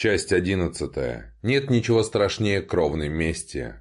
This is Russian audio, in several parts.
Часть одиннадцатая. Нет ничего страшнее кровной мести.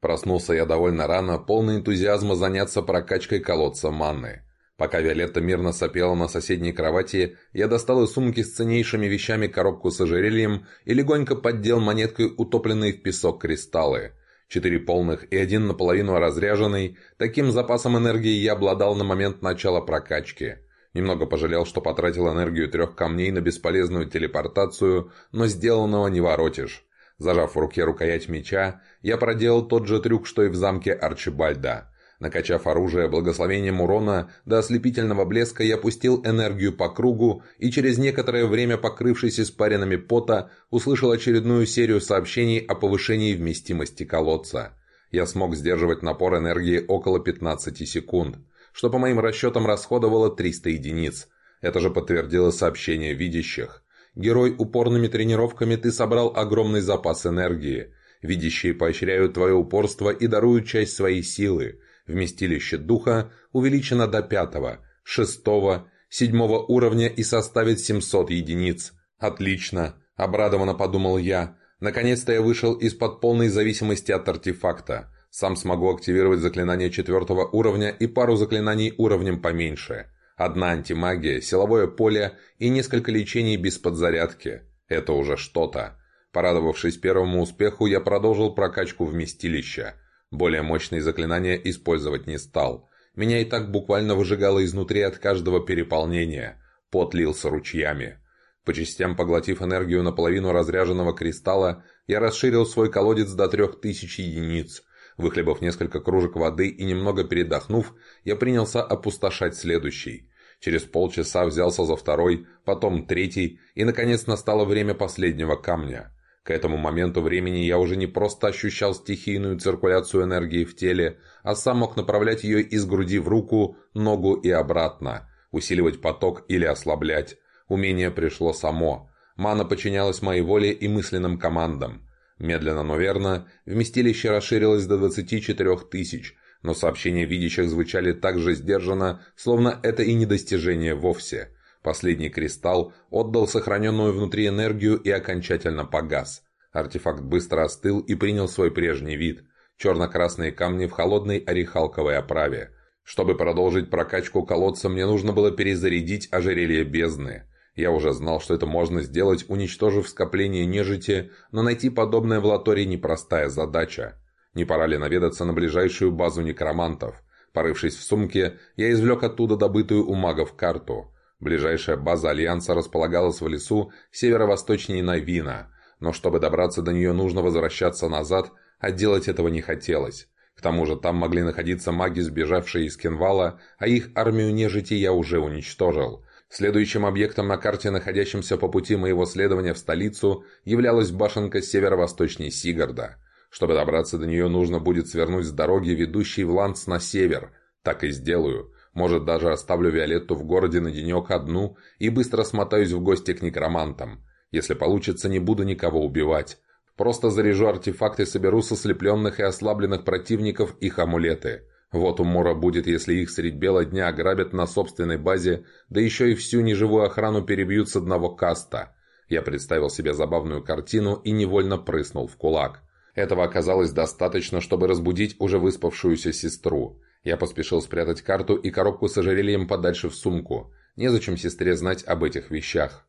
Проснулся я довольно рано, полный энтузиазма заняться прокачкой колодца манны. Пока Виолетта мирно сопела на соседней кровати, я достал из сумки с ценнейшими вещами коробку с ожерельем и легонько поддел монеткой утопленные в песок кристаллы. Четыре полных и один наполовину разряженный, таким запасом энергии я обладал на момент начала прокачки – Немного пожалел, что потратил энергию трех камней на бесполезную телепортацию, но сделанного не воротишь. Зажав в руке рукоять меча, я проделал тот же трюк, что и в замке Арчибальда. Накачав оружие благословением урона до ослепительного блеска, я пустил энергию по кругу и через некоторое время, покрывшись испаринами пота, услышал очередную серию сообщений о повышении вместимости колодца. Я смог сдерживать напор энергии около 15 секунд что по моим расчетам расходовало 300 единиц. Это же подтвердило сообщение видящих. Герой упорными тренировками ты собрал огромный запас энергии. Видящие поощряют твое упорство и даруют часть своей силы. Вместилище духа увеличено до пятого, шестого, седьмого уровня и составит 700 единиц. Отлично, обрадованно подумал я. Наконец-то я вышел из-под полной зависимости от артефакта. Сам смогу активировать заклинание четвертого уровня и пару заклинаний уровнем поменьше. Одна антимагия, силовое поле и несколько лечений без подзарядки. Это уже что-то. Порадовавшись первому успеху, я продолжил прокачку вместилища. Более мощные заклинания использовать не стал. Меня и так буквально выжигало изнутри от каждого переполнения. Пот лился ручьями. По частям поглотив энергию наполовину разряженного кристалла, я расширил свой колодец до трех тысяч единиц – Выхлебав несколько кружек воды и немного передохнув, я принялся опустошать следующий. Через полчаса взялся за второй, потом третий, и, наконец, настало время последнего камня. К этому моменту времени я уже не просто ощущал стихийную циркуляцию энергии в теле, а сам мог направлять ее из груди в руку, ногу и обратно, усиливать поток или ослаблять. Умение пришло само. Мана подчинялась моей воле и мысленным командам. Медленно, но верно, вместилище расширилось до 24 тысяч, но сообщения видящих звучали так же сдержанно, словно это и не достижение вовсе. Последний кристалл отдал сохраненную внутри энергию и окончательно погас. Артефакт быстро остыл и принял свой прежний вид. Черно-красные камни в холодной орехалковой оправе. Чтобы продолжить прокачку колодца, мне нужно было перезарядить ожерелье бездны. Я уже знал, что это можно сделать, уничтожив скопление нежити, но найти подобное в Латоре непростая задача. Не пора ли наведаться на ближайшую базу некромантов? Порывшись в сумке, я извлек оттуда добытую у магов карту. Ближайшая база Альянса располагалась в лесу северо-восточнее Найвина, но чтобы добраться до нее нужно возвращаться назад, а делать этого не хотелось. К тому же там могли находиться маги, сбежавшие из Кенвала, а их армию нежити я уже уничтожил. Следующим объектом на карте, находящимся по пути моего следования в столицу, являлась башенка северо-восточней Сигарда. Чтобы добраться до нее, нужно будет свернуть с дороги, ведущей в Ланс на север. Так и сделаю. Может, даже оставлю Виолетту в городе на денек одну и быстро смотаюсь в гости к некромантам. Если получится, не буду никого убивать. Просто заряжу артефакты соберу со слепленных и ослабленных противников их амулеты. Вот умора будет, если их средь бела дня ограбят на собственной базе, да еще и всю неживую охрану перебьют с одного каста. Я представил себе забавную картину и невольно прыснул в кулак. Этого оказалось достаточно, чтобы разбудить уже выспавшуюся сестру. Я поспешил спрятать карту и коробку с ожерельем подальше в сумку. Незачем сестре знать об этих вещах.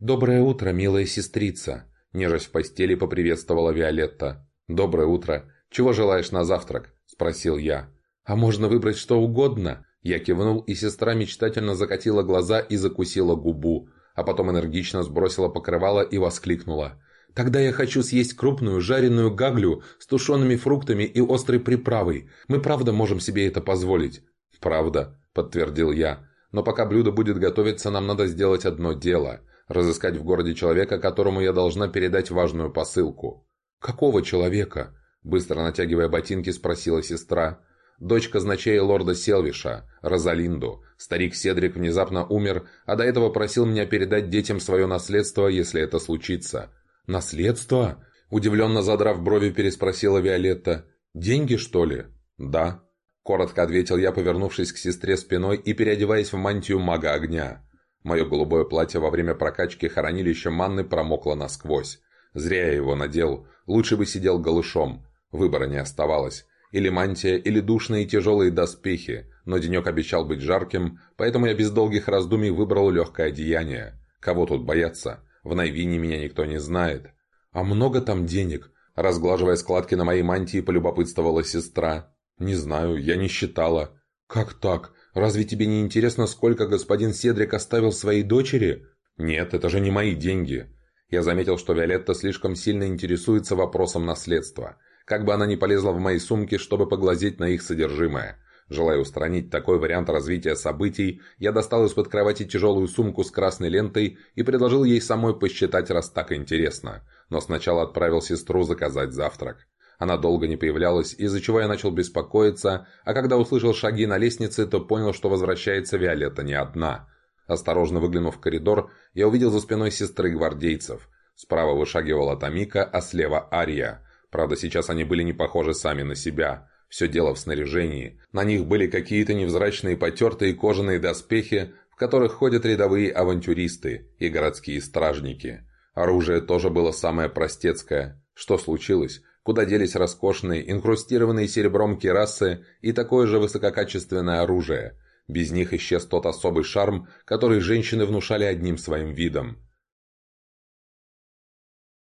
«Доброе утро, милая сестрица!» Нежась в постели поприветствовала Виолетта. «Доброе утро! Чего желаешь на завтрак?» – спросил я. «А можно выбрать что угодно?» Я кивнул, и сестра мечтательно закатила глаза и закусила губу, а потом энергично сбросила покрывало и воскликнула. «Тогда я хочу съесть крупную жареную гаглю с тушеными фруктами и острой приправой. Мы правда можем себе это позволить?» «Правда», — подтвердил я. «Но пока блюдо будет готовиться, нам надо сделать одно дело — разыскать в городе человека, которому я должна передать важную посылку». «Какого человека?» — быстро натягивая ботинки, спросила сестра дочь казначея лорда Селвиша, Розалинду. Старик Седрик внезапно умер, а до этого просил меня передать детям свое наследство, если это случится. «Наследство?» Удивленно задрав брови, переспросила Виолетта. «Деньги, что ли?» «Да», — коротко ответил я, повернувшись к сестре спиной и переодеваясь в мантию мага огня. Мое голубое платье во время прокачки хранилища манны промокло насквозь. Зря я его надел, лучше бы сидел голышом. Выбора не оставалось. Или мантия, или душные тяжелые доспехи, но денек обещал быть жарким, поэтому я без долгих раздумий выбрал легкое одеяние. Кого тут бояться? В Найвине меня никто не знает. «А много там денег?» Разглаживая складки на моей мантии, полюбопытствовала сестра. «Не знаю, я не считала». «Как так? Разве тебе не интересно, сколько господин Седрик оставил своей дочери?» «Нет, это же не мои деньги». Я заметил, что Виолетта слишком сильно интересуется вопросом наследства. Как бы она ни полезла в мои сумки, чтобы поглазеть на их содержимое. Желая устранить такой вариант развития событий, я достал из-под кровати тяжелую сумку с красной лентой и предложил ей самой посчитать, раз так интересно. Но сначала отправил сестру заказать завтрак. Она долго не появлялась, из-за чего я начал беспокоиться, а когда услышал шаги на лестнице, то понял, что возвращается Виолетта не одна. Осторожно выглянув в коридор, я увидел за спиной сестры гвардейцев. Справа вышагивала Тамика, а слева Ария. Правда, сейчас они были не похожи сами на себя. Все дело в снаряжении. На них были какие-то невзрачные потертые кожаные доспехи, в которых ходят рядовые авантюристы и городские стражники. Оружие тоже было самое простецкое. Что случилось? Куда делись роскошные, инкрустированные серебром керасы и такое же высококачественное оружие? Без них исчез тот особый шарм, который женщины внушали одним своим видом.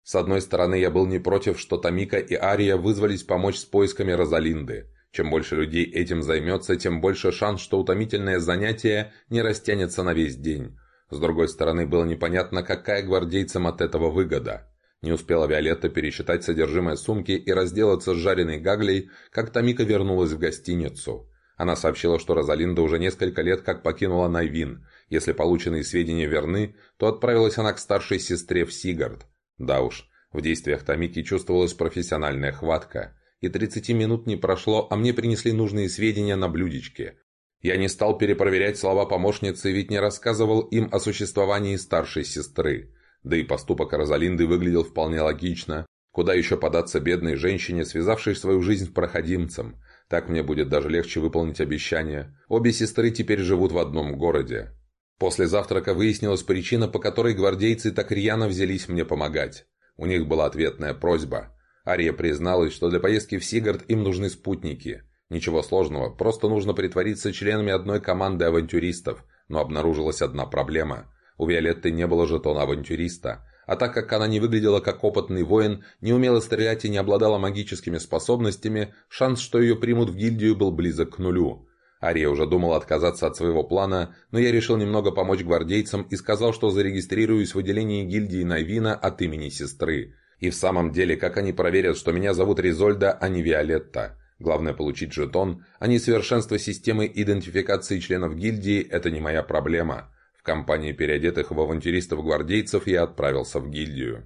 С одной стороны, я был не против, что Тамика и Ария вызвались помочь с поисками Розалинды. Чем больше людей этим займется, тем больше шанс, что утомительное занятие не растянется на весь день. С другой стороны, было непонятно, какая гвардейцам от этого выгода. Не успела Виолетта пересчитать содержимое сумки и разделаться с жареной гаглей, как Тамика вернулась в гостиницу. Она сообщила, что Розалинда уже несколько лет как покинула Найвин. Если полученные сведения верны, то отправилась она к старшей сестре в Сигард. Да уж, в действиях Тамики чувствовалась профессиональная хватка. И 30 минут не прошло, а мне принесли нужные сведения на блюдечке. Я не стал перепроверять слова помощницы, ведь не рассказывал им о существовании старшей сестры. Да и поступок Розалинды выглядел вполне логично. Куда еще податься бедной женщине, связавшей свою жизнь с проходимцем? Так мне будет даже легче выполнить обещание. Обе сестры теперь живут в одном городе. После завтрака выяснилась причина, по которой гвардейцы так рьяно взялись мне помогать. У них была ответная просьба. Ария призналась, что для поездки в Сигард им нужны спутники. Ничего сложного, просто нужно притвориться членами одной команды авантюристов, но обнаружилась одна проблема. У Виолетты не было жетона авантюриста, а так как она не выглядела как опытный воин, не умела стрелять и не обладала магическими способностями, шанс, что ее примут в гильдию, был близок к нулю. Ария уже думала отказаться от своего плана, но я решил немного помочь гвардейцам и сказал, что зарегистрируюсь в отделении гильдии Найвина от имени сестры. И в самом деле, как они проверят, что меня зовут Ризольда, а не Виолетта? Главное получить жетон, а несовершенство системы идентификации членов гильдии – это не моя проблема компании переодетых в авантюристов-гвардейцев я отправился в гильдию.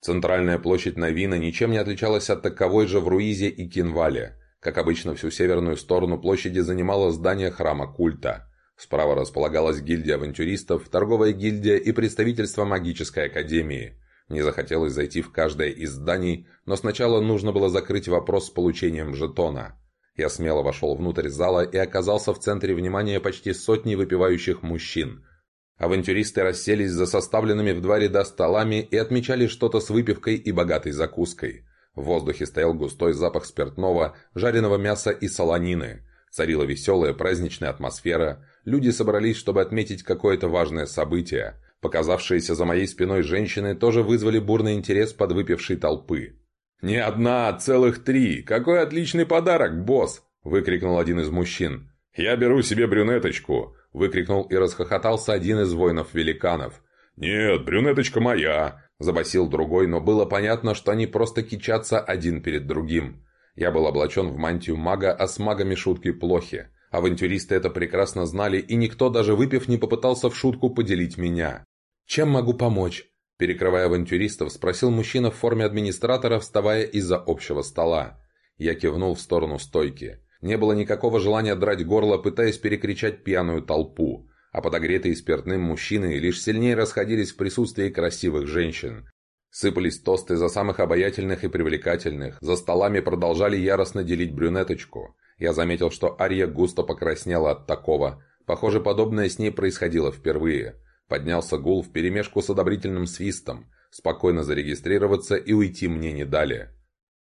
Центральная площадь Навина ничем не отличалась от таковой же в Руизе и Кинвале. Как обычно, всю северную сторону площади занимало здание храма культа. Справа располагалась гильдия авантюристов, торговая гильдия и представительство магической академии. Мне захотелось зайти в каждое из зданий, но сначала нужно было закрыть вопрос с получением жетона. Я смело вошел внутрь зала и оказался в центре внимания почти сотни выпивающих мужчин. Авантюристы расселись за составленными в два ряда столами и отмечали что-то с выпивкой и богатой закуской. В воздухе стоял густой запах спиртного, жареного мяса и солонины. Царила веселая праздничная атмосфера. Люди собрались, чтобы отметить какое-то важное событие. Показавшиеся за моей спиной женщины тоже вызвали бурный интерес подвыпившей толпы. «Не одна, а целых три! Какой отличный подарок, босс!» – выкрикнул один из мужчин. «Я беру себе брюнеточку!» – выкрикнул и расхохотался один из воинов-великанов. «Нет, брюнеточка моя!» – забасил другой, но было понятно, что они просто кичатся один перед другим. Я был облачен в мантию мага, а с магами шутки плохи. Авантюристы это прекрасно знали, и никто, даже выпив, не попытался в шутку поделить меня. «Чем могу помочь?» Перекрывая авантюристов, спросил мужчина в форме администратора, вставая из-за общего стола. Я кивнул в сторону стойки. Не было никакого желания драть горло, пытаясь перекричать пьяную толпу. А подогретые спиртным мужчины лишь сильнее расходились в присутствии красивых женщин. Сыпались тосты за самых обаятельных и привлекательных. За столами продолжали яростно делить брюнеточку. Я заметил, что Ария густо покраснела от такого. Похоже, подобное с ней происходило впервые. Поднялся гул вперемешку с одобрительным свистом. Спокойно зарегистрироваться и уйти мне не дали.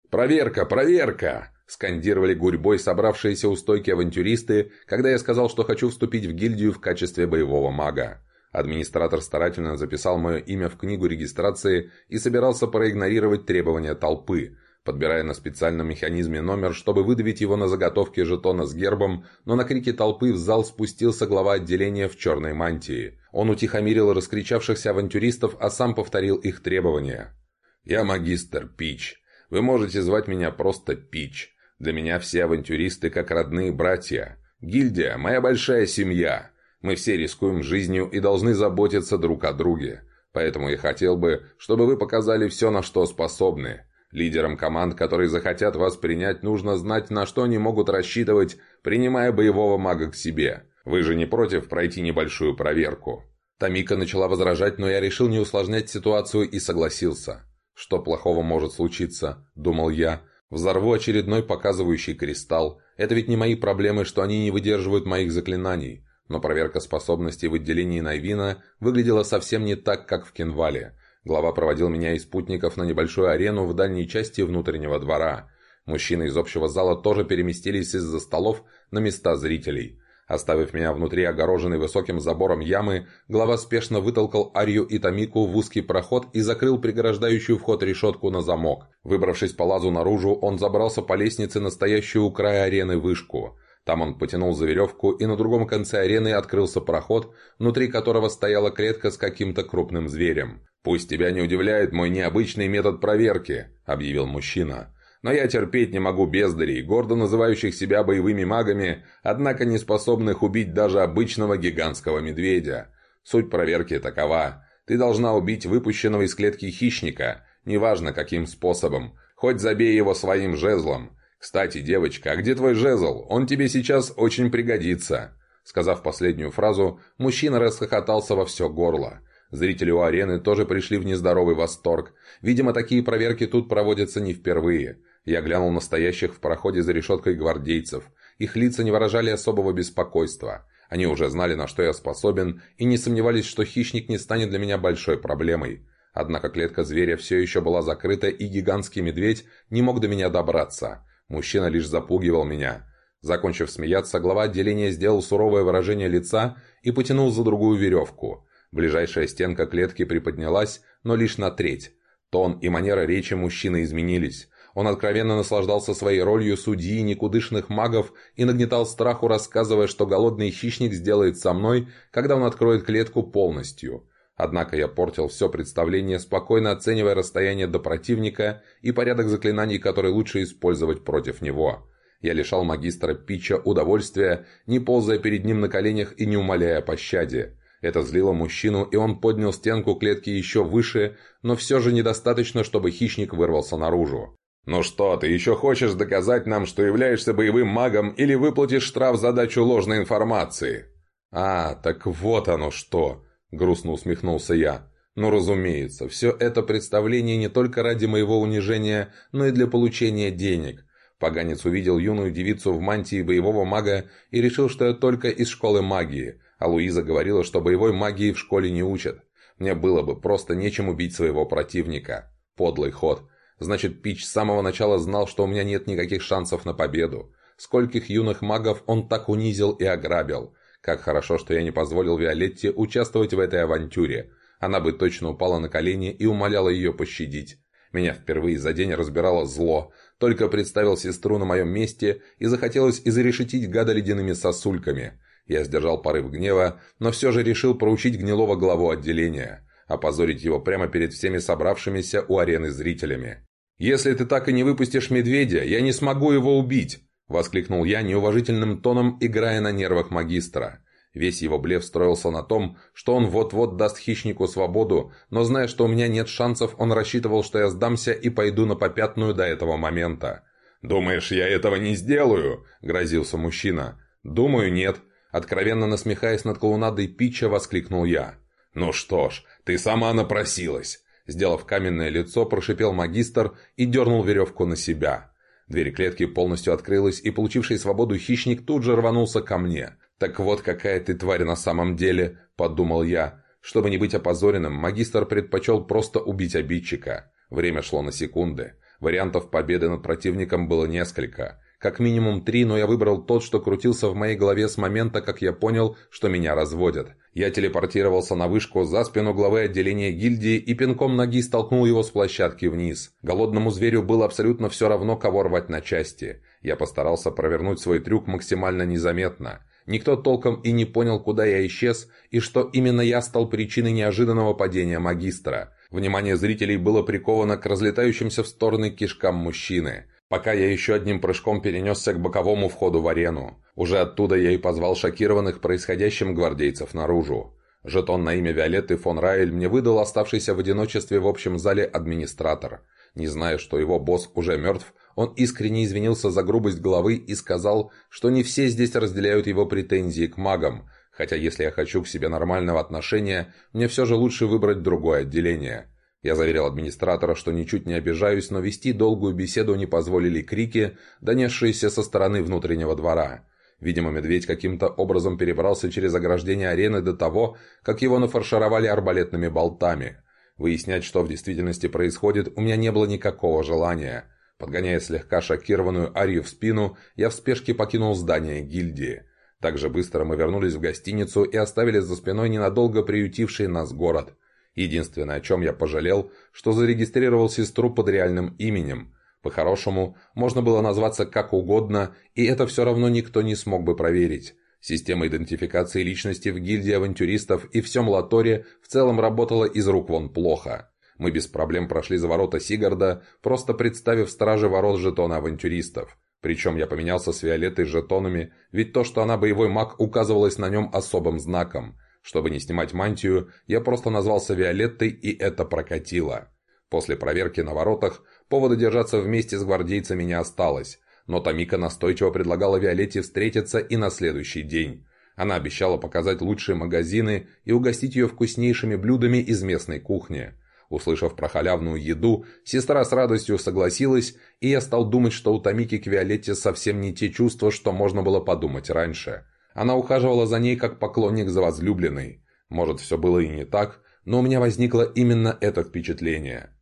«Проверка! Проверка!» – скандировали гурьбой собравшиеся у стойки авантюристы, когда я сказал, что хочу вступить в гильдию в качестве боевого мага. Администратор старательно записал мое имя в книгу регистрации и собирался проигнорировать требования толпы, подбирая на специальном механизме номер, чтобы выдавить его на заготовке жетона с гербом, но на крики толпы в зал спустился глава отделения в черной мантии. Он утихомирил раскричавшихся авантюристов, а сам повторил их требования. «Я магистр Пич. Вы можете звать меня просто Пич. Для меня все авантюристы как родные братья. Гильдия – моя большая семья. Мы все рискуем жизнью и должны заботиться друг о друге. Поэтому я хотел бы, чтобы вы показали все, на что способны. Лидерам команд, которые захотят вас принять, нужно знать, на что они могут рассчитывать, принимая боевого мага к себе. Вы же не против пройти небольшую проверку?» Тамика начала возражать, но я решил не усложнять ситуацию и согласился. «Что плохого может случиться?» – думал я. «Взорву очередной показывающий кристалл. Это ведь не мои проблемы, что они не выдерживают моих заклинаний. Но проверка способностей в отделении Найвина выглядела совсем не так, как в Кенвале. Глава проводил меня и спутников на небольшую арену в дальней части внутреннего двора. Мужчины из общего зала тоже переместились из-за столов на места зрителей. Оставив меня внутри огороженной высоким забором ямы, глава спешно вытолкал Арью и Тамику в узкий проход и закрыл преграждающую вход решетку на замок. Выбравшись по лазу наружу, он забрался по лестнице, настоящую у края арены вышку. Там он потянул за веревку, и на другом конце арены открылся проход, внутри которого стояла клетка с каким-то крупным зверем. «Пусть тебя не удивляет мой необычный метод проверки», — объявил мужчина. «Но я терпеть не могу бездарей, гордо называющих себя боевыми магами, однако не способных убить даже обычного гигантского медведя. Суть проверки такова. Ты должна убить выпущенного из клетки хищника, неважно каким способом, хоть забей его своим жезлом. «Кстати, девочка, а где твой жезл? Он тебе сейчас очень пригодится». Сказав последнюю фразу, мужчина расхохотался во все горло. Зрители у арены тоже пришли в нездоровый восторг. Видимо, такие проверки тут проводятся не впервые. Я глянул на стоящих в проходе за решеткой гвардейцев. Их лица не выражали особого беспокойства. Они уже знали, на что я способен, и не сомневались, что хищник не станет для меня большой проблемой. Однако клетка зверя все еще была закрыта, и гигантский медведь не мог до меня добраться. Мужчина лишь запугивал меня. Закончив смеяться, глава отделения сделал суровое выражение лица и потянул за другую веревку. Ближайшая стенка клетки приподнялась, но лишь на треть. Тон и манера речи мужчины изменились. Он откровенно наслаждался своей ролью судьи никудышных магов и нагнетал страху, рассказывая, что голодный хищник сделает со мной, когда он откроет клетку полностью. Однако я портил все представление, спокойно оценивая расстояние до противника и порядок заклинаний, которые лучше использовать против него. Я лишал магистра Питча удовольствия, не ползая перед ним на коленях и не умоляя о пощаде. Это злило мужчину, и он поднял стенку клетки еще выше, но все же недостаточно, чтобы хищник вырвался наружу. «Ну что, ты еще хочешь доказать нам, что являешься боевым магом или выплатишь штраф за дачу ложной информации?» «А, так вот оно что!» – грустно усмехнулся я. «Но разумеется, все это представление не только ради моего унижения, но и для получения денег». Поганец увидел юную девицу в мантии боевого мага и решил, что я только из школы магии, а Луиза говорила, что боевой магии в школе не учат. Мне было бы просто нечем убить своего противника. Подлый ход. Значит, Пич с самого начала знал, что у меня нет никаких шансов на победу. Скольких юных магов он так унизил и ограбил. Как хорошо, что я не позволил Виолетте участвовать в этой авантюре. Она бы точно упала на колени и умоляла ее пощадить. Меня впервые за день разбирало зло. Только представил сестру на моем месте и захотелось изрешетить гада ледяными сосульками. Я сдержал порыв гнева, но все же решил проучить гнилого главу отделения. Опозорить его прямо перед всеми собравшимися у арены зрителями. «Если ты так и не выпустишь медведя, я не смогу его убить!» Воскликнул я неуважительным тоном, играя на нервах магистра. Весь его блеф строился на том, что он вот-вот даст хищнику свободу, но зная, что у меня нет шансов, он рассчитывал, что я сдамся и пойду на попятную до этого момента. «Думаешь, я этого не сделаю?» – грозился мужчина. «Думаю, нет», – откровенно насмехаясь над клоунадой Питча, воскликнул я. «Ну что ж, ты сама напросилась!» Сделав каменное лицо, прошипел магистр и дернул веревку на себя. Дверь клетки полностью открылась, и получивший свободу хищник тут же рванулся ко мне. «Так вот какая ты тварь на самом деле», – подумал я. Чтобы не быть опозоренным, магистр предпочел просто убить обидчика. Время шло на секунды. Вариантов победы над противником было несколько. Как минимум три, но я выбрал тот, что крутился в моей голове с момента, как я понял, что меня разводят. Я телепортировался на вышку за спину главы отделения гильдии и пинком ноги столкнул его с площадки вниз. Голодному зверю было абсолютно все равно, кого рвать на части. Я постарался провернуть свой трюк максимально незаметно. Никто толком и не понял, куда я исчез, и что именно я стал причиной неожиданного падения магистра. Внимание зрителей было приковано к разлетающимся в стороны кишкам мужчины. Пока я еще одним прыжком перенесся к боковому входу в арену. Уже оттуда я и позвал шокированных происходящим гвардейцев наружу. Жетон на имя Виолетты фон Райль мне выдал оставшийся в одиночестве в общем зале администратор. Не зная, что его босс уже мертв, он искренне извинился за грубость головы и сказал, что не все здесь разделяют его претензии к магам, хотя если я хочу к себе нормального отношения, мне все же лучше выбрать другое отделение. Я заверил администратора, что ничуть не обижаюсь, но вести долгую беседу не позволили крики, донесшиеся со стороны внутреннего двора. Видимо, медведь каким-то образом перебрался через ограждение арены до того, как его нафаршировали арбалетными болтами. Выяснять, что в действительности происходит, у меня не было никакого желания. Подгоняя слегка шокированную Арию в спину, я в спешке покинул здание гильдии. Так же быстро мы вернулись в гостиницу и оставили за спиной ненадолго приютивший нас город – Единственное, о чем я пожалел, что зарегистрировал сестру под реальным именем. По-хорошему, можно было назваться как угодно, и это все равно никто не смог бы проверить. Система идентификации личности в гильдии авантюристов и всем Латоре в целом работала из рук вон плохо. Мы без проблем прошли за ворота Сигарда, просто представив страже ворот жетона авантюристов. Причем я поменялся с Виолеттой жетонами, ведь то, что она боевой маг, указывалось на нем особым знаком – чтобы не снимать мантию, я просто назвался Виолеттой, и это прокатило. После проверки на воротах повода держаться вместе с гвардейцами не осталось, но Тамика настойчиво предлагала Виолетте встретиться и на следующий день. Она обещала показать лучшие магазины и угостить ее вкуснейшими блюдами из местной кухни. Услышав про халявную еду, сестра с радостью согласилась, и я стал думать, что у Тамики к Виолетте совсем не те чувства, что можно было подумать раньше. Она ухаживала за ней как поклонник за возлюбленной. Может, все было и не так, но у меня возникло именно это впечатление.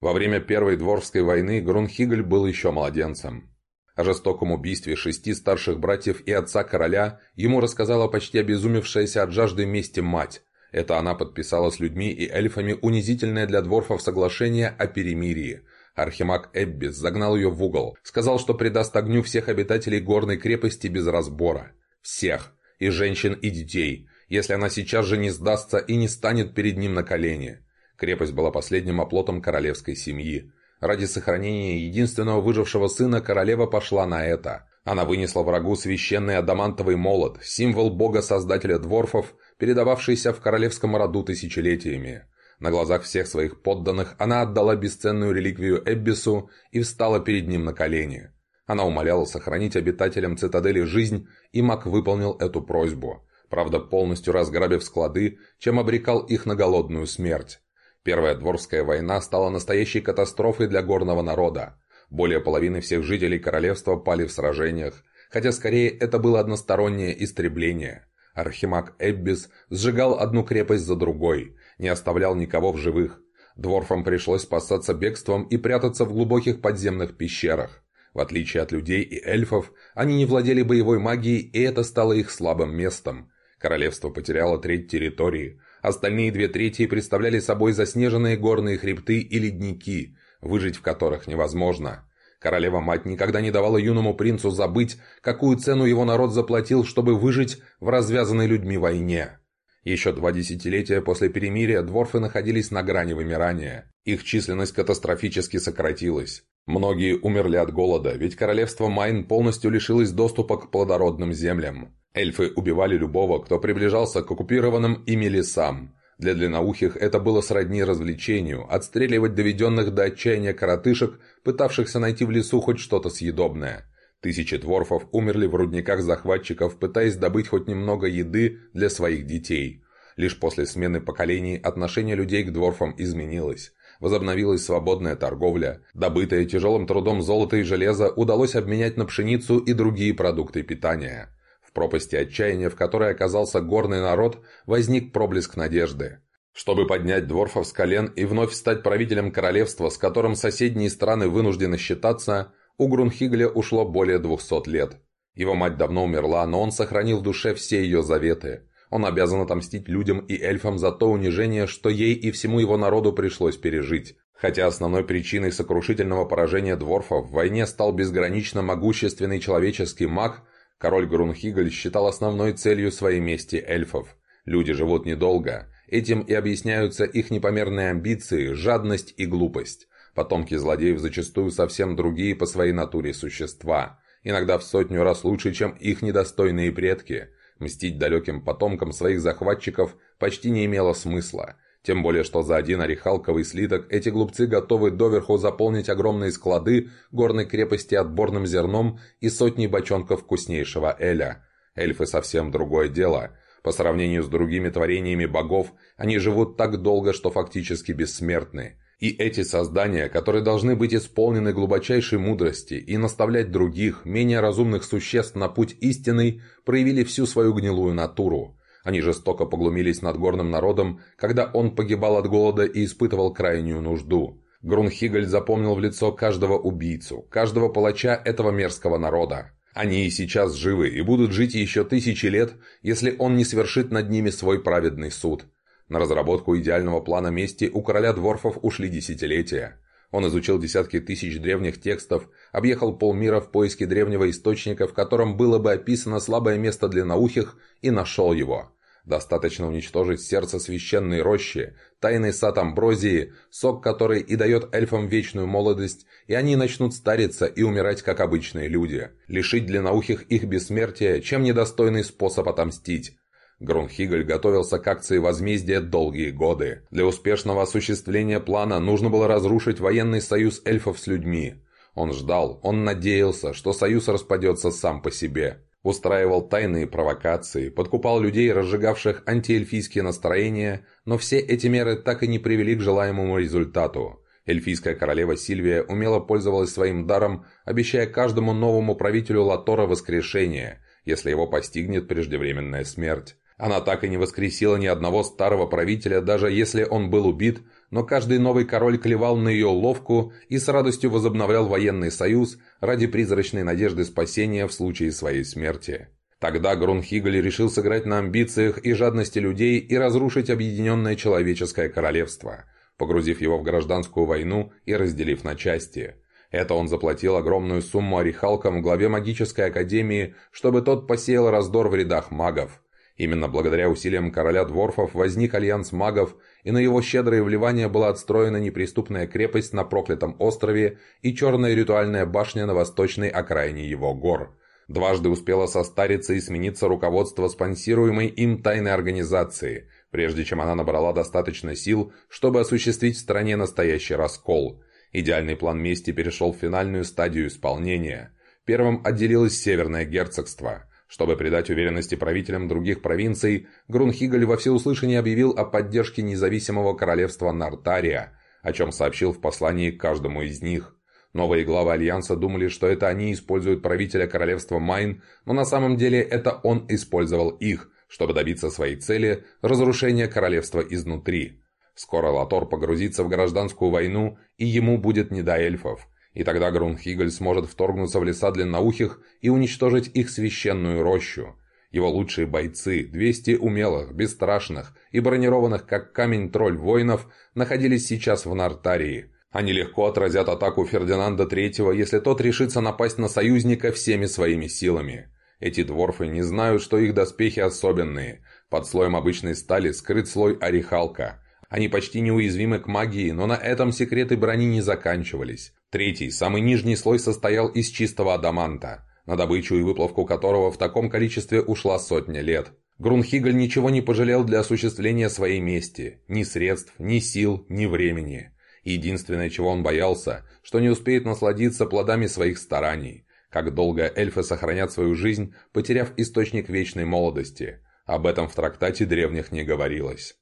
Во время Первой Дворской войны Грунхигль был еще младенцем. О жестоком убийстве шести старших братьев и отца короля ему рассказала почти обезумевшаяся от жажды мести мать. Это она подписала с людьми и эльфами унизительное для дворфов соглашение о перемирии, Архимаг Эббис загнал ее в угол. Сказал, что предаст огню всех обитателей горной крепости без разбора. Всех. И женщин, и детей. Если она сейчас же не сдастся и не станет перед ним на колени. Крепость была последним оплотом королевской семьи. Ради сохранения единственного выжившего сына королева пошла на это. Она вынесла врагу священный адамантовый молот, символ бога-создателя дворфов, передававшийся в королевском роду тысячелетиями. На глазах всех своих подданных она отдала бесценную реликвию Эббису и встала перед ним на колени. Она умоляла сохранить обитателям цитадели жизнь, и маг выполнил эту просьбу, правда полностью разграбив склады, чем обрекал их на голодную смерть. Первая Дворская война стала настоящей катастрофой для горного народа. Более половины всех жителей королевства пали в сражениях, хотя скорее это было одностороннее истребление. Архимаг Эббис сжигал одну крепость за другой, не оставлял никого в живых. Дворфам пришлось спасаться бегством и прятаться в глубоких подземных пещерах. В отличие от людей и эльфов, они не владели боевой магией, и это стало их слабым местом. Королевство потеряло треть территории. Остальные две трети представляли собой заснеженные горные хребты и ледники, выжить в которых невозможно. Королева-мать никогда не давала юному принцу забыть, какую цену его народ заплатил, чтобы выжить в развязанной людьми войне. Еще два десятилетия после перемирия дворфы находились на грани вымирания. Их численность катастрофически сократилась. Многие умерли от голода, ведь королевство Майн полностью лишилось доступа к плодородным землям. Эльфы убивали любого, кто приближался к оккупированным ими лесам. Для длинноухих это было сродни развлечению – отстреливать доведенных до отчаяния коротышек, пытавшихся найти в лесу хоть что-то съедобное – Тысячи дворфов умерли в рудниках захватчиков, пытаясь добыть хоть немного еды для своих детей. Лишь после смены поколений отношение людей к дворфам изменилось. Возобновилась свободная торговля. Добытое тяжелым трудом золото и железо удалось обменять на пшеницу и другие продукты питания. В пропасти отчаяния, в которой оказался горный народ, возник проблеск надежды. Чтобы поднять дворфов с колен и вновь стать правителем королевства, с которым соседние страны вынуждены считаться, у Грунхигля ушло более 200 лет. Его мать давно умерла, но он сохранил в душе все ее заветы. Он обязан отомстить людям и эльфам за то унижение, что ей и всему его народу пришлось пережить. Хотя основной причиной сокрушительного поражения дворфов в войне стал безгранично могущественный человеческий маг, король Грунхигль считал основной целью своей мести эльфов. Люди живут недолго. Этим и объясняются их непомерные амбиции, жадность и глупость. Потомки злодеев зачастую совсем другие по своей натуре существа. Иногда в сотню раз лучше, чем их недостойные предки – Мстить далеким потомкам своих захватчиков почти не имело смысла. Тем более, что за один орехалковый слиток эти глупцы готовы доверху заполнить огромные склады горной крепости отборным зерном и сотни бочонков вкуснейшего эля. Эльфы совсем другое дело. По сравнению с другими творениями богов, они живут так долго, что фактически бессмертны. И эти создания, которые должны быть исполнены глубочайшей мудрости и наставлять других, менее разумных существ на путь истинный, проявили всю свою гнилую натуру. Они жестоко поглумились над горным народом, когда он погибал от голода и испытывал крайнюю нужду. Грунхигель запомнил в лицо каждого убийцу, каждого палача этого мерзкого народа. Они и сейчас живы и будут жить еще тысячи лет, если он не свершит над ними свой праведный суд. На разработку идеального плана мести у короля дворфов ушли десятилетия. Он изучил десятки тысяч древних текстов, объехал полмира в поиске древнего источника, в котором было бы описано слабое место для наухих, и нашел его. Достаточно уничтожить сердце священной рощи, тайный сад амброзии, сок который и дает эльфам вечную молодость, и они начнут стариться и умирать как обычные люди. Лишить длинноухих их бессмертия, чем недостойный способ отомстить. Грунхигль готовился к акции возмездия долгие годы. Для успешного осуществления плана нужно было разрушить военный союз эльфов с людьми. Он ждал, он надеялся, что союз распадется сам по себе. Устраивал тайные провокации, подкупал людей, разжигавших антиэльфийские настроения, но все эти меры так и не привели к желаемому результату. Эльфийская королева Сильвия умело пользовалась своим даром, обещая каждому новому правителю Латора воскрешение, если его постигнет преждевременная смерть. Она так и не воскресила ни одного старого правителя, даже если он был убит, но каждый новый король клевал на ее ловку и с радостью возобновлял военный союз ради призрачной надежды спасения в случае своей смерти. Тогда Грунхиголь решил сыграть на амбициях и жадности людей и разрушить объединенное человеческое королевство, погрузив его в гражданскую войну и разделив на части. Это он заплатил огромную сумму орехалкам главе магической академии, чтобы тот посеял раздор в рядах магов. Именно благодаря усилиям короля Дворфов возник альянс магов, и на его щедрые вливания была отстроена неприступная крепость на проклятом острове и черная ритуальная башня на восточной окраине его гор. Дважды успело состариться и смениться руководство спонсируемой им тайной организации, прежде чем она набрала достаточно сил, чтобы осуществить в стране настоящий раскол. Идеальный план мести перешел в финальную стадию исполнения. Первым отделилось Северное герцогство – чтобы придать уверенности правителям других провинций, Грунхиголь во всеуслышание объявил о поддержке независимого королевства Нартария, о чем сообщил в послании каждому из них. Новые главы Альянса думали, что это они используют правителя королевства Майн, но на самом деле это он использовал их, чтобы добиться своей цели – разрушения королевства изнутри. Скоро Латор погрузится в гражданскую войну, и ему будет не до эльфов – и тогда Грунхигль сможет вторгнуться в леса длинноухих и уничтожить их священную рощу. Его лучшие бойцы, 200 умелых, бесстрашных и бронированных как камень тролль воинов, находились сейчас в Нартарии. Они легко отразят атаку Фердинанда III, если тот решится напасть на союзника всеми своими силами. Эти дворфы не знают, что их доспехи особенные. Под слоем обычной стали скрыт слой орехалка. Они почти неуязвимы к магии, но на этом секреты брони не заканчивались. Третий, самый нижний слой состоял из чистого адаманта, на добычу и выплавку которого в таком количестве ушла сотня лет. Грунхигль ничего не пожалел для осуществления своей мести. Ни средств, ни сил, ни времени. Единственное, чего он боялся, что не успеет насладиться плодами своих стараний. Как долго эльфы сохранят свою жизнь, потеряв источник вечной молодости. Об этом в трактате древних не говорилось.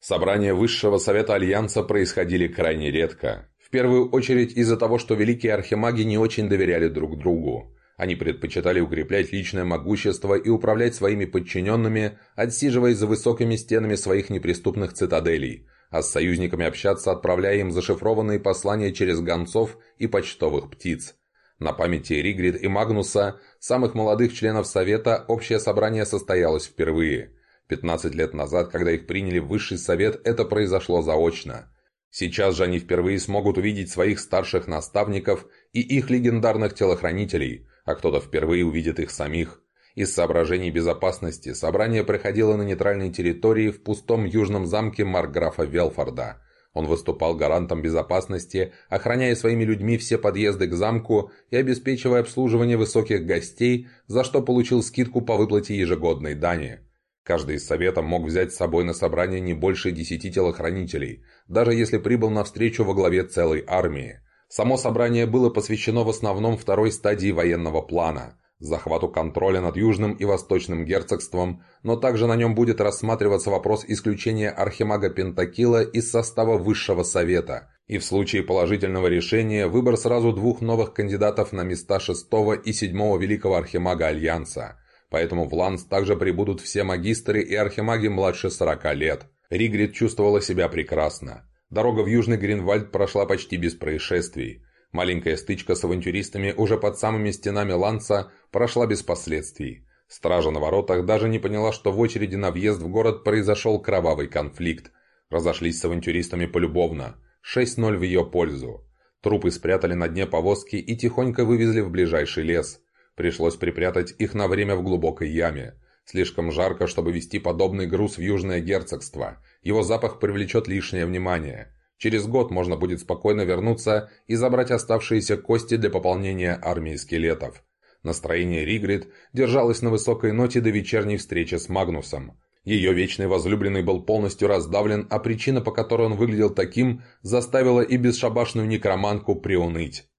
Собрания Высшего Совета Альянса происходили крайне редко. В первую очередь из-за того, что великие архимаги не очень доверяли друг другу. Они предпочитали укреплять личное могущество и управлять своими подчиненными, отсиживаясь за высокими стенами своих неприступных цитаделей, а с союзниками общаться, отправляя им зашифрованные послания через гонцов и почтовых птиц. На памяти Ригрид и Магнуса, самых молодых членов Совета, общее собрание состоялось впервые – 15 лет назад, когда их приняли в Высший Совет, это произошло заочно. Сейчас же они впервые смогут увидеть своих старших наставников и их легендарных телохранителей, а кто-то впервые увидит их самих. Из соображений безопасности собрание проходило на нейтральной территории в пустом южном замке Маркграфа Велфорда. Он выступал гарантом безопасности, охраняя своими людьми все подъезды к замку и обеспечивая обслуживание высоких гостей, за что получил скидку по выплате ежегодной дани. Каждый из совета мог взять с собой на собрание не больше десяти телохранителей, даже если прибыл навстречу во главе целой армии. Само собрание было посвящено в основном второй стадии военного плана – захвату контроля над Южным и Восточным герцогством, но также на нем будет рассматриваться вопрос исключения Архимага Пентакила из состава Высшего Совета, и в случае положительного решения выбор сразу двух новых кандидатов на места шестого и седьмого Великого Архимага Альянса – Поэтому в Ланс также прибудут все магистры и архимаги младше 40 лет. Ригрид чувствовала себя прекрасно. Дорога в Южный Гринвальд прошла почти без происшествий. Маленькая стычка с авантюристами уже под самыми стенами Ланса прошла без последствий. Стража на воротах даже не поняла, что в очереди на въезд в город произошел кровавый конфликт. Разошлись с авантюристами полюбовно. 6-0 в ее пользу. Трупы спрятали на дне повозки и тихонько вывезли в ближайший лес. Пришлось припрятать их на время в глубокой яме. Слишком жарко, чтобы вести подобный груз в Южное Герцогство. Его запах привлечет лишнее внимание. Через год можно будет спокойно вернуться и забрать оставшиеся кости для пополнения армии скелетов. Настроение Ригрид держалось на высокой ноте до вечерней встречи с Магнусом. Ее вечный возлюбленный был полностью раздавлен, а причина, по которой он выглядел таким, заставила и бесшабашную некроманку приуныть.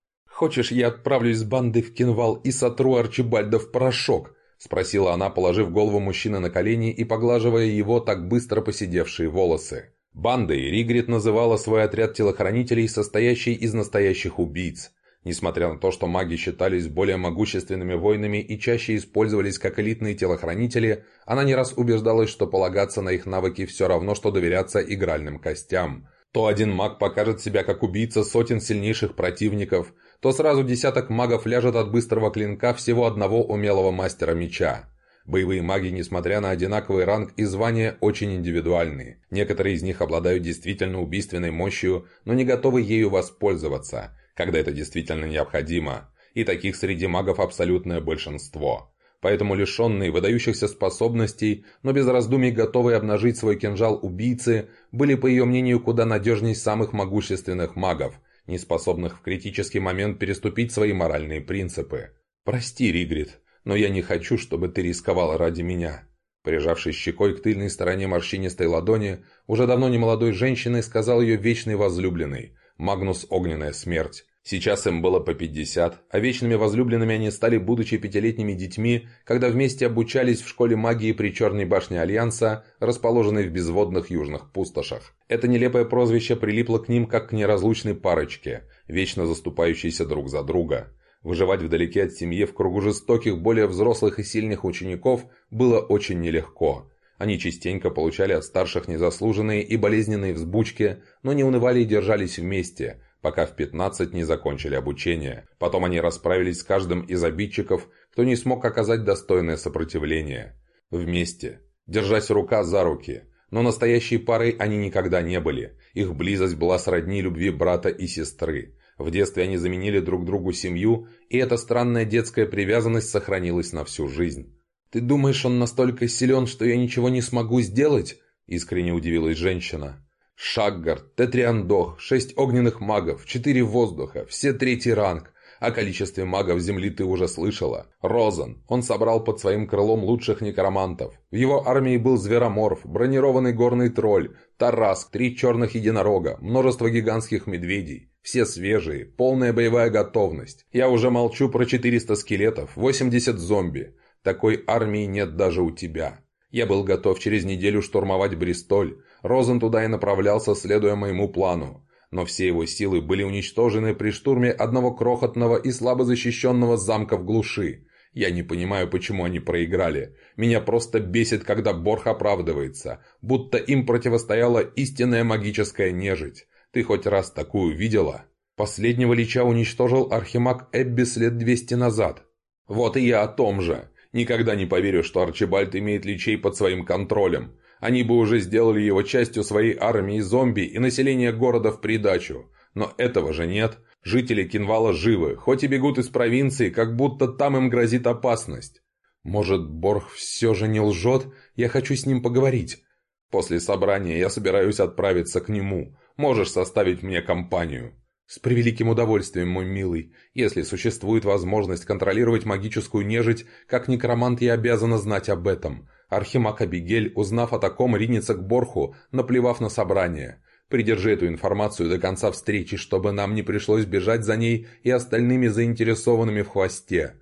«Хочешь, я отправлюсь с бандой в Кинвал и сотру Арчибальда в порошок?» – спросила она, положив голову мужчины на колени и поглаживая его так быстро посидевшие волосы. Бандой Ригрид называла свой отряд телохранителей, состоящий из настоящих убийц. Несмотря на то, что маги считались более могущественными воинами и чаще использовались как элитные телохранители, она не раз убеждалась, что полагаться на их навыки все равно, что доверяться игральным костям. То один маг покажет себя как убийца сотен сильнейших противников, то сразу десяток магов ляжет от быстрого клинка всего одного умелого мастера меча. Боевые маги, несмотря на одинаковый ранг и звание, очень индивидуальны. Некоторые из них обладают действительно убийственной мощью, но не готовы ею воспользоваться, когда это действительно необходимо. И таких среди магов абсолютное большинство. Поэтому лишенные выдающихся способностей, но без раздумий готовые обнажить свой кинжал убийцы, были, по ее мнению, куда надежней самых могущественных магов – не способных в критический момент переступить свои моральные принципы. «Прости, Ригрид, но я не хочу, чтобы ты рисковала ради меня». Прижавшись щекой к тыльной стороне морщинистой ладони, уже давно не молодой женщиной сказал ее вечный возлюбленный, Магнус Огненная Смерть. Сейчас им было по 50, а вечными возлюбленными они стали, будучи пятилетними детьми, когда вместе обучались в школе магии при Черной башне Альянса, расположенной в безводных южных пустошах. Это нелепое прозвище прилипло к ним как к неразлучной парочке, вечно заступающейся друг за друга. Выживать вдалеке от семьи в кругу жестоких, более взрослых и сильных учеников было очень нелегко. Они частенько получали от старших незаслуженные и болезненные взбучки, но не унывали и держались вместе – пока в 15 не закончили обучение. Потом они расправились с каждым из обидчиков, кто не смог оказать достойное сопротивление. Вместе, держась рука за руки. Но настоящей парой они никогда не были. Их близость была сродни любви брата и сестры. В детстве они заменили друг другу семью, и эта странная детская привязанность сохранилась на всю жизнь. «Ты думаешь, он настолько силен, что я ничего не смогу сделать?» – искренне удивилась женщина. Шаггард, Тетриандох, шесть огненных магов, четыре воздуха, все третий ранг. О количестве магов Земли ты уже слышала. Розен. Он собрал под своим крылом лучших некромантов. В его армии был Звероморф, бронированный горный тролль, Тараск, три черных единорога, множество гигантских медведей. Все свежие, полная боевая готовность. Я уже молчу про 400 скелетов, 80 зомби. Такой армии нет даже у тебя. Я был готов через неделю штурмовать Бристоль. Розен туда и направлялся, следуя моему плану. Но все его силы были уничтожены при штурме одного крохотного и слабо защищенного замка в глуши. Я не понимаю, почему они проиграли. Меня просто бесит, когда Борх оправдывается, будто им противостояла истинная магическая нежить. Ты хоть раз такую видела? Последнего лича уничтожил Архимаг Эббис лет 200 назад. Вот и я о том же. Никогда не поверю, что Арчибальд имеет личей под своим контролем. Они бы уже сделали его частью своей армии зомби и населения города в придачу. Но этого же нет. Жители Кинвала живы, хоть и бегут из провинции, как будто там им грозит опасность. Может, Борг все же не лжет? Я хочу с ним поговорить. После собрания я собираюсь отправиться к нему. Можешь составить мне компанию. «С превеликим удовольствием, мой милый. Если существует возможность контролировать магическую нежить, как некромант я обязана знать об этом». Архимаг Абигель, узнав о таком, ринется к Борху, наплевав на собрание. Придержи эту информацию до конца встречи, чтобы нам не пришлось бежать за ней и остальными заинтересованными в хвосте.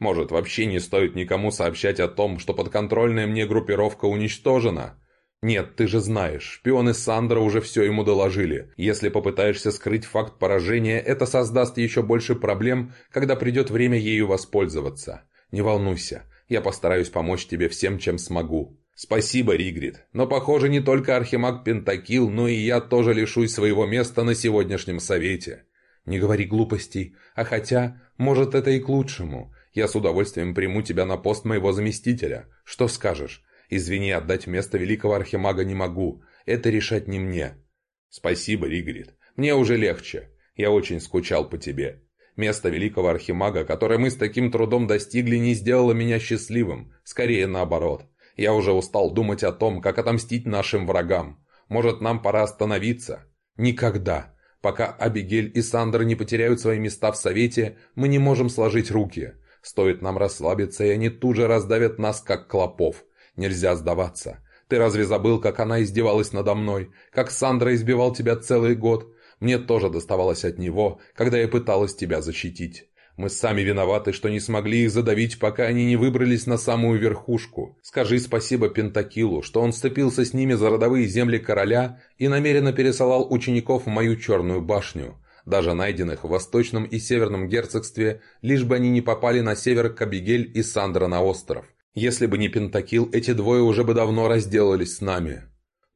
Может, вообще не стоит никому сообщать о том, что подконтрольная мне группировка уничтожена?» «Нет, ты же знаешь, шпионы Сандра уже все ему доложили. Если попытаешься скрыть факт поражения, это создаст еще больше проблем, когда придет время ею воспользоваться. Не волнуйся, я постараюсь помочь тебе всем, чем смогу». «Спасибо, Ригрид, но, похоже, не только Архимаг Пентакил, но и я тоже лишусь своего места на сегодняшнем совете». «Не говори глупостей, а хотя, может, это и к лучшему. Я с удовольствием приму тебя на пост моего заместителя. Что скажешь?» Извини, отдать место великого архимага не могу. Это решать не мне. Спасибо, Ригрид. Мне уже легче. Я очень скучал по тебе. Место великого архимага, которое мы с таким трудом достигли, не сделало меня счастливым. Скорее наоборот. Я уже устал думать о том, как отомстить нашим врагам. Может, нам пора остановиться? Никогда. Пока Абигель и Сандра не потеряют свои места в Совете, мы не можем сложить руки. Стоит нам расслабиться, и они тут же раздавят нас, как клопов. Нельзя сдаваться. Ты разве забыл, как она издевалась надо мной? Как Сандра избивал тебя целый год? Мне тоже доставалось от него, когда я пыталась тебя защитить. Мы сами виноваты, что не смогли их задавить, пока они не выбрались на самую верхушку. Скажи спасибо Пентакилу, что он сцепился с ними за родовые земли короля и намеренно пересылал учеников в мою черную башню, даже найденных в восточном и северном герцогстве, лишь бы они не попали на север к Абигель и Сандра на остров. Если бы не Пентакил, эти двое уже бы давно разделались с нами.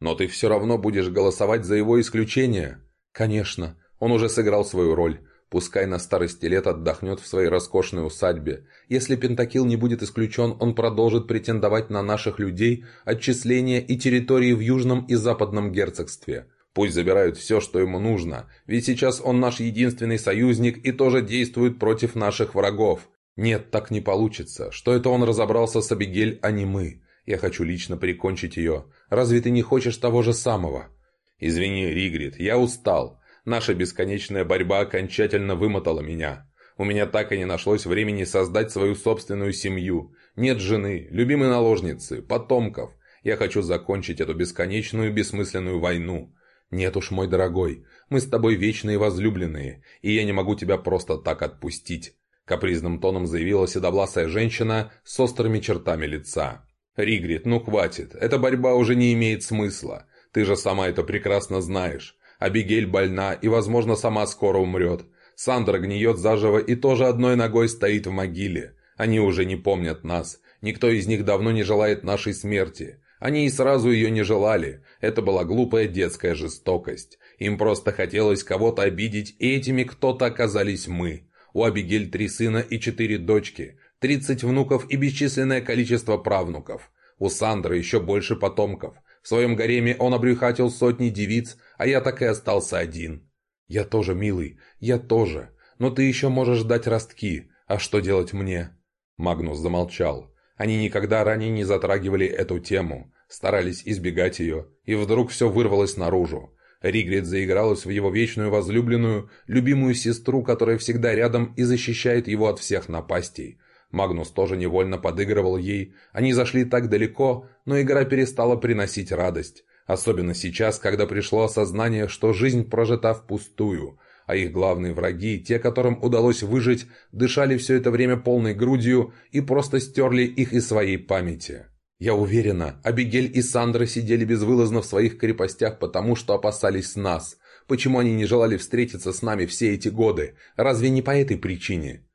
Но ты все равно будешь голосовать за его исключение. Конечно, он уже сыграл свою роль. Пускай на старости лет отдохнет в своей роскошной усадьбе. Если Пентакил не будет исключен, он продолжит претендовать на наших людей, отчисления и территории в Южном и Западном герцогстве. Пусть забирают все, что ему нужно, ведь сейчас он наш единственный союзник и тоже действует против наших врагов. «Нет, так не получится. Что это он разобрался с Абигель, а не мы? Я хочу лично прикончить ее. Разве ты не хочешь того же самого?» «Извини, Ригрид, я устал. Наша бесконечная борьба окончательно вымотала меня. У меня так и не нашлось времени создать свою собственную семью. Нет жены, любимой наложницы, потомков. Я хочу закончить эту бесконечную бессмысленную войну. Нет уж, мой дорогой, мы с тобой вечные возлюбленные, и я не могу тебя просто так отпустить. Капризным тоном заявила седовласая женщина с острыми чертами лица. «Ригрид, ну хватит, эта борьба уже не имеет смысла. Ты же сама это прекрасно знаешь. Абигель больна и, возможно, сама скоро умрет. Сандра гниет заживо и тоже одной ногой стоит в могиле. Они уже не помнят нас. Никто из них давно не желает нашей смерти. Они и сразу ее не желали. Это была глупая детская жестокость. Им просто хотелось кого-то обидеть, и этими кто-то оказались мы. У Абигель три сына и четыре дочки, тридцать внуков и бесчисленное количество правнуков. У Сандры еще больше потомков. В своем гареме он обрюхатил сотни девиц, а я так и остался один. Я тоже, милый, я тоже. Но ты еще можешь дать ростки. А что делать мне?» Магнус замолчал. Они никогда ранее не затрагивали эту тему, старались избегать ее, и вдруг все вырвалось наружу. Ригрид заигралась в его вечную возлюбленную, любимую сестру, которая всегда рядом и защищает его от всех напастей. Магнус тоже невольно подыгрывал ей. Они зашли так далеко, но игра перестала приносить радость. Особенно сейчас, когда пришло осознание, что жизнь прожита впустую. а их главные враги, те, которым удалось выжить, дышали все это время полной грудью и просто стерли их из своей памяти. Я уверена, Абигель и Сандра сидели безвылазно в своих крепостях, потому что опасались нас. Почему они не желали встретиться с нами все эти годы? Разве не по этой причине?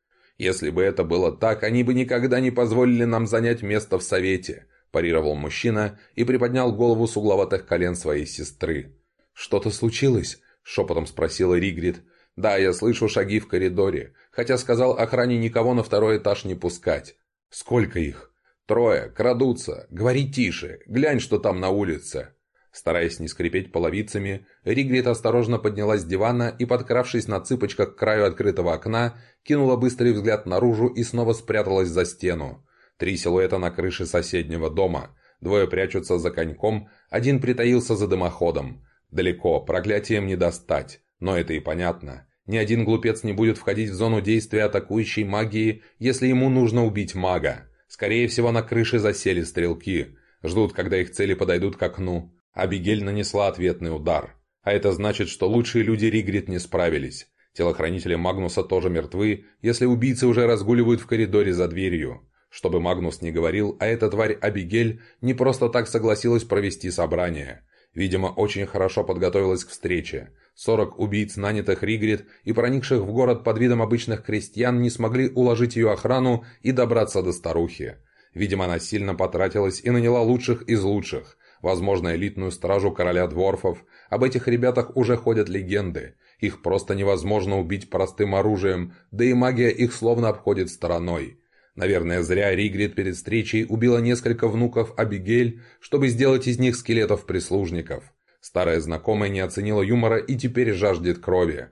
Если бы это было так, они бы никогда не позволили нам занять место в Совете парировал мужчина и приподнял голову с угловатых колен своей сестры. «Что-то случилось?» – шепотом спросила Ригрид. «Да, я слышу шаги в коридоре, хотя сказал охране никого на второй этаж не пускать. Сколько их?» «Трое, крадутся. Говори тише, глянь, что там на улице». Стараясь не скрипеть половицами, Ригрид осторожно поднялась с дивана и, подкравшись на цыпочках к краю открытого окна, кинула быстрый взгляд наружу и снова спряталась за стену. Три силуэта на крыше соседнего дома. Двое прячутся за коньком, один притаился за дымоходом. Далеко, проклятием не достать. Но это и понятно. Ни один глупец не будет входить в зону действия атакующей магии, если ему нужно убить мага. Скорее всего, на крыше засели стрелки. Ждут, когда их цели подойдут к окну. Абигель нанесла ответный удар. А это значит, что лучшие люди Ригрид не справились. Телохранители Магнуса тоже мертвы, если убийцы уже разгуливают в коридоре за дверью. Чтобы Магнус не говорил, а эта тварь Абигель не просто так согласилась провести собрание. Видимо, очень хорошо подготовилась к встрече. Сорок убийц, нанятых Ригрид и проникших в город под видом обычных крестьян, не смогли уложить ее охрану и добраться до старухи. Видимо, она сильно потратилась и наняла лучших из лучших. Возможно, элитную стражу короля дворфов. Об этих ребятах уже ходят легенды. Их просто невозможно убить простым оружием, да и магия их словно обходит стороной. Наверное, зря Ригрид перед встречей убила несколько внуков Абигель, чтобы сделать из них скелетов-прислужников. Старая знакомая не оценила юмора и теперь жаждет крови.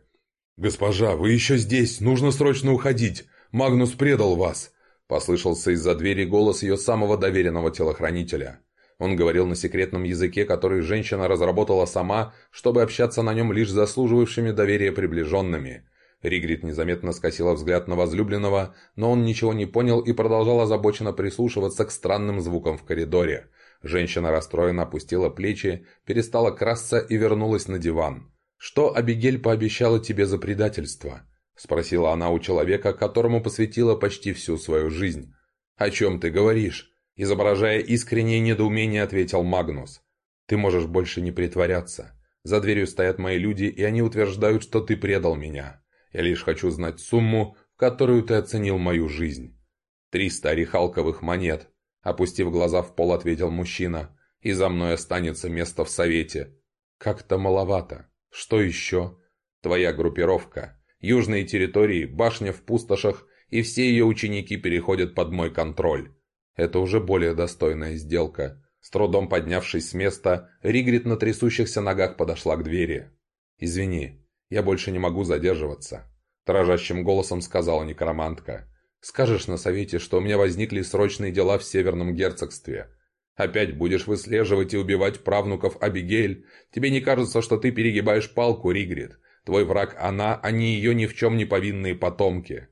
«Госпожа, вы еще здесь! Нужно срочно уходить! Магнус предал вас!» Послышался из-за двери голос ее самого доверенного телохранителя. Он говорил на секретном языке, который женщина разработала сама, чтобы общаться на нем лишь заслуживавшими доверия приближенными. Ригрид незаметно скосила взгляд на возлюбленного, но он ничего не понял и продолжал озабоченно прислушиваться к странным звукам в коридоре. Женщина расстроенно опустила плечи, перестала красться и вернулась на диван. «Что Абигель пообещала тебе за предательство?» – спросила она у человека, которому посвятила почти всю свою жизнь. «О чем ты говоришь?» – изображая искреннее недоумение, ответил Магнус. «Ты можешь больше не притворяться. За дверью стоят мои люди, и они утверждают, что ты предал меня. Я лишь хочу знать сумму, в которую ты оценил мою жизнь. Триста орехалковых монет. Опустив глаза в пол, ответил мужчина. И за мной останется место в совете. Как-то маловато. Что еще? Твоя группировка. Южные территории, башня в пустошах, и все ее ученики переходят под мой контроль. Это уже более достойная сделка. С трудом поднявшись с места, Ригрид на трясущихся ногах подошла к двери. «Извини, «Я больше не могу задерживаться», – дрожащим голосом сказала некромантка. «Скажешь на совете, что у меня возникли срочные дела в Северном герцогстве. Опять будешь выслеживать и убивать правнуков Абигейль. Тебе не кажется, что ты перегибаешь палку, Ригрид? Твой враг она, а не ее ни в чем не повинные потомки.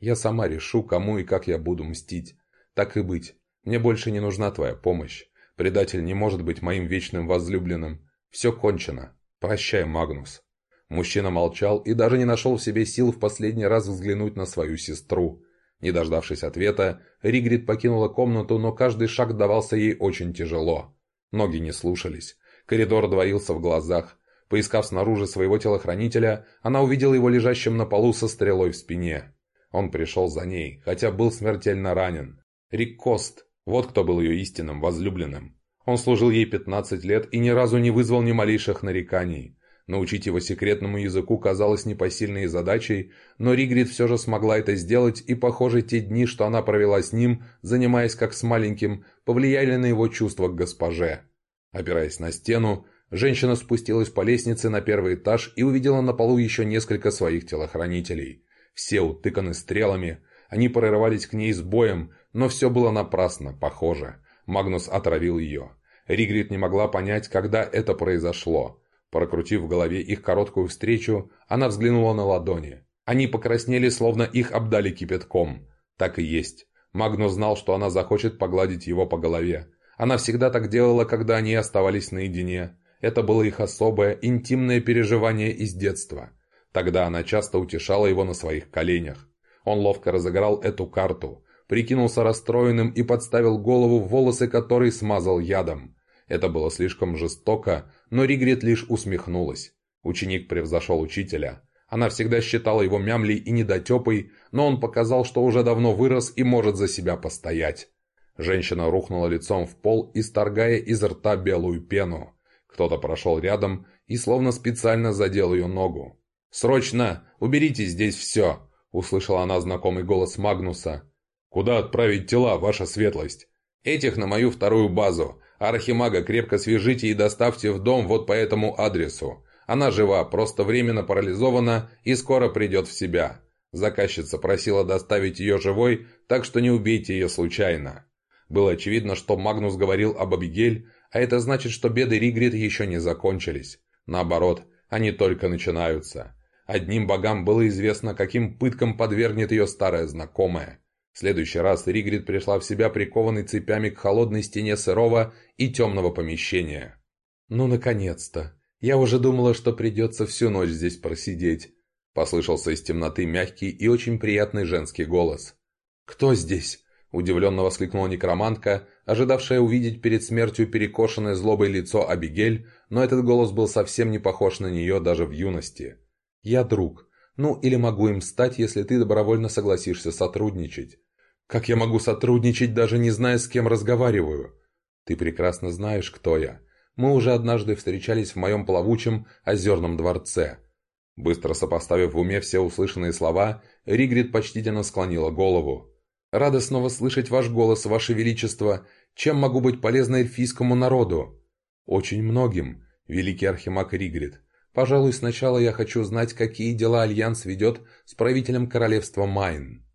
Я сама решу, кому и как я буду мстить. Так и быть. Мне больше не нужна твоя помощь. Предатель не может быть моим вечным возлюбленным. Все кончено. Прощай, Магнус». Мужчина молчал и даже не нашел в себе сил в последний раз взглянуть на свою сестру. Не дождавшись ответа, Ригрид покинула комнату, но каждый шаг давался ей очень тяжело. Ноги не слушались. Коридор двоился в глазах. Поискав снаружи своего телохранителя, она увидела его лежащим на полу со стрелой в спине. Он пришел за ней, хотя был смертельно ранен. Рик Кост, вот кто был ее истинным возлюбленным. Он служил ей 15 лет и ни разу не вызвал ни малейших нареканий. Научить его секретному языку казалось непосильной задачей, но Ригрид все же смогла это сделать, и, похоже, те дни, что она провела с ним, занимаясь как с маленьким, повлияли на его чувства к госпоже. Опираясь на стену, женщина спустилась по лестнице на первый этаж и увидела на полу еще несколько своих телохранителей. Все утыканы стрелами, они прорывались к ней с боем, но все было напрасно, похоже. Магнус отравил ее. Ригрид не могла понять, когда это произошло. Прокрутив в голове их короткую встречу, она взглянула на ладони. Они покраснели, словно их обдали кипятком. Так и есть. Магнус знал, что она захочет погладить его по голове. Она всегда так делала, когда они оставались наедине. Это было их особое, интимное переживание из детства. Тогда она часто утешала его на своих коленях. Он ловко разыграл эту карту, прикинулся расстроенным и подставил голову в волосы, которые смазал ядом. Это было слишком жестоко, но Ригрид лишь усмехнулась. Ученик превзошел учителя. Она всегда считала его мямлей и недотепой, но он показал, что уже давно вырос и может за себя постоять. Женщина рухнула лицом в пол, исторгая из рта белую пену. Кто-то прошел рядом и словно специально задел ее ногу. «Срочно! Уберите здесь все!» — услышала она знакомый голос Магнуса. «Куда отправить тела, ваша светлость?» «Этих на мою вторую базу. Архимага крепко свяжите и доставьте в дом вот по этому адресу. Она жива, просто временно парализована и скоро придет в себя. Заказчица просила доставить ее живой, так что не убейте ее случайно». Было очевидно, что Магнус говорил об Абигель, а это значит, что беды Ригрид еще не закончились. Наоборот, они только начинаются. Одним богам было известно, каким пыткам подвергнет ее старая знакомая. В следующий раз Ригрид пришла в себя прикованной цепями к холодной стене сырого и темного помещения. «Ну, наконец-то! Я уже думала, что придется всю ночь здесь просидеть», послышался из темноты мягкий и очень приятный женский голос. «Кто здесь?» Удивленно воскликнула некромантка, ожидавшая увидеть перед смертью перекошенное злобой лицо Абигель, но этот голос был совсем не похож на нее даже в юности. «Я друг. Ну, или могу им стать, если ты добровольно согласишься сотрудничать». «Как я могу сотрудничать, даже не зная, с кем разговариваю?» «Ты прекрасно знаешь, кто я. Мы уже однажды встречались в моем плавучем озерном дворце». Быстро сопоставив в уме все услышанные слова, Ригрид почтительно склонила голову. Рада снова слышать ваш голос, ваше величество. Чем могу быть полезна эльфийскому народу?» «Очень многим, великий архимаг Ригрид. Пожалуй, сначала я хочу знать, какие дела Альянс ведет с правителем королевства Майн».